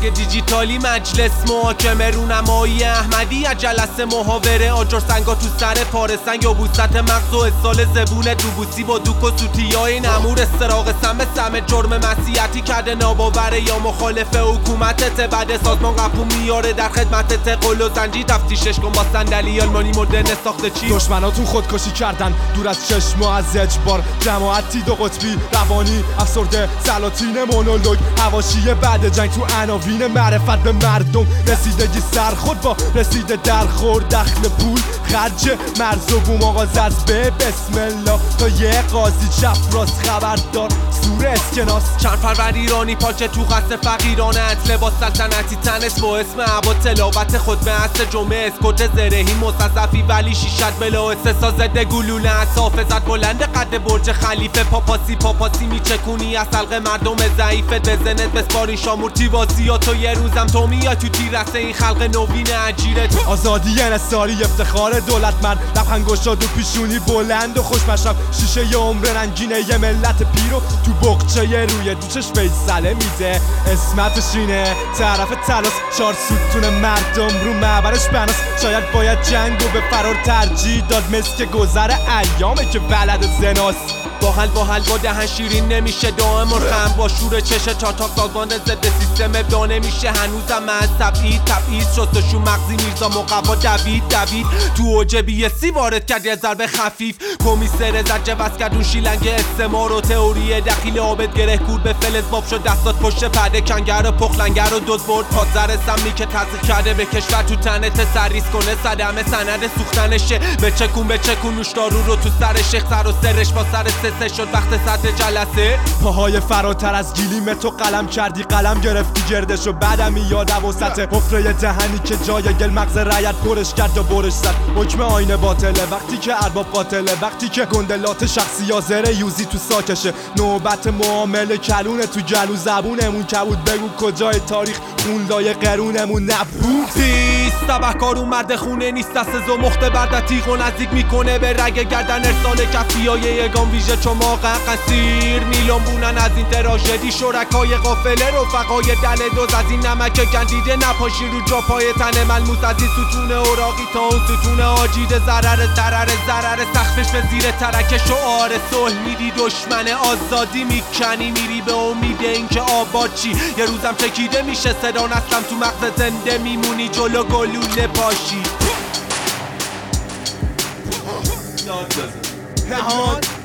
دیجیتالی مجلس محاکمه رونمایی احمدی از جلسه محاوره. آجر سنگا تو سر پاره سنگ یا بوست مغز و اصال زبون دوبوسی با دوک و سوتی های نمور. استراغ سم سم جرم مسیحتی کرده ناباوره یا مخالف حکومتت بعد سازمان قپو میاره در خدمتت قل و زنجی تفتیشش کن با صندلی آلمانی مدرن ساخته چی دشمناتون خودکشی کردن. دور از چشم و از اجبار. جماعتی دو قطبی روانی افسرده سلاطین مونولوگ. هواشی بعد جنگ تو عناوین. معرفت به مردم. رسیدگی سر خود با رسیده در خور دخل پول. خرج مرز و بوم آغاز از به بسم الله. تا یه قاضی چپ راست خبردار. سور اسکناس. چند فرور ایرانی پاچه تو قصد فقیرانت لباس سلطنتی تنس با اسم عبا تلاوت خود به اصل جمعه اسکوت زرهی مستضعفی ولی شیشت بلا استسا زده گلوله از حافظت بلند قد برج خلیفه. پاپاسی پاپاسی میچکونی از حلق مردم ضعیفت بزنت بسپاری شامور تو یه روزم تو میای تو تیرسه این خلق نوین عجیرت آزادی انصاری افتخار دولت من. لبخند گشاد و پیشونی بلند و خوشمشم شیشه یه عمر رنگینه یه ملت پیرو تو بقچه روی دو چشم فیصله میده اسمت شینه طرف تلاس چار ستون مردم رو معبرش بناس. شاید باید جنگ و به فرار ترجیح داد. مثل که گذر ایامه که بلد زناست. باحل باحل با دهن شیرین نمیشه. دائم خم با شور چش چهار تا سازمان ضد سیستم ابدا نمیشه. هنوزم از تبعید تبعید. شستشو مغزی میرزا مقوا دوید دوید. تو اوج بی سی وارد کرد یه ضربه خفیف. کمیسر زجه بس کرد اون شیلنگ استعمار و تئوری دخیل آبد گره کور به فلز باب شد. دستات پشت پرده کنگر و پخلنگر و برد. پازر سمی که تزریق کرده به کشور تو تنت سریس کنه. صدمه سند سوختنشه. به چکون به چکون نوشدارو رو تو سر شیخ سر و سرش با سر سه شد وقت سطح جلسه. پاهای فراتر از گیلیم تو قلم کردی قلم گرفتی گردش و بعدم میاد وسط حفره دهنی که جای گل مغز رایت برش کرد و برش زد. حکم آینه باطله وقتی که ارباب قاتله وقتی که گندلات شخصی یا زره یوزی تو ساکشه. نوبت معامله کلونه تو گلو زبونمون کبود بگو کجای تاریخ. خوندای قرونمون. نبود پیست تبهکار اون مرد خونه نیست دست زو مخته برد تیغ و نزدیک می‌کنه به رگ گردن ارسال کفی های یگان. ویژه چماق قصیر میلون بونن از این تراژدی. شرکای قافله رفقای دل دوز. از این نمک گندیده نپاشی رو جا پای تن ملموس. از این ستون اوراقی تا اون ستون آجیده. ضرر ضرر ضرر سخفش به زیر ترک شعار صلح میدی. دشمن آزادی می‌کنی میری به امید اینکه آباد چی. یه روزم چکیده میشه صدا نسلم تو مغز زنده میمونی. جلو گلوله نهاد